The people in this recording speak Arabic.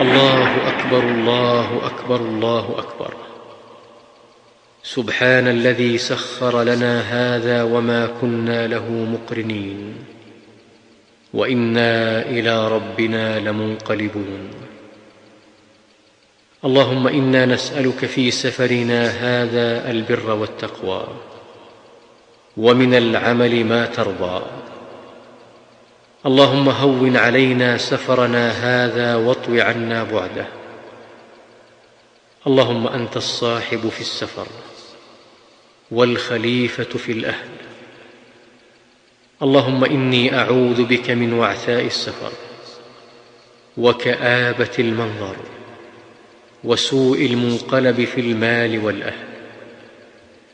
الله أكبر الله أكبر الله أكبر. سبحان الذي سخر لنا هذا وما كنا له مقرنين. وإنا إلى ربنا لمنقلبون. اللهم إنا نسألك في سفرنا هذا البر والتقوى. ومن العمل ما ترضى. اللهم هون علينا سفرنا هذا واطو عنا بعده. اللهم أنت الصاحب في السفر والخليفة في الأهل. اللهم إني أعوذ بك من وعثاء السفر وكآبة المنظر وسوء المنقلب في المال والأهل.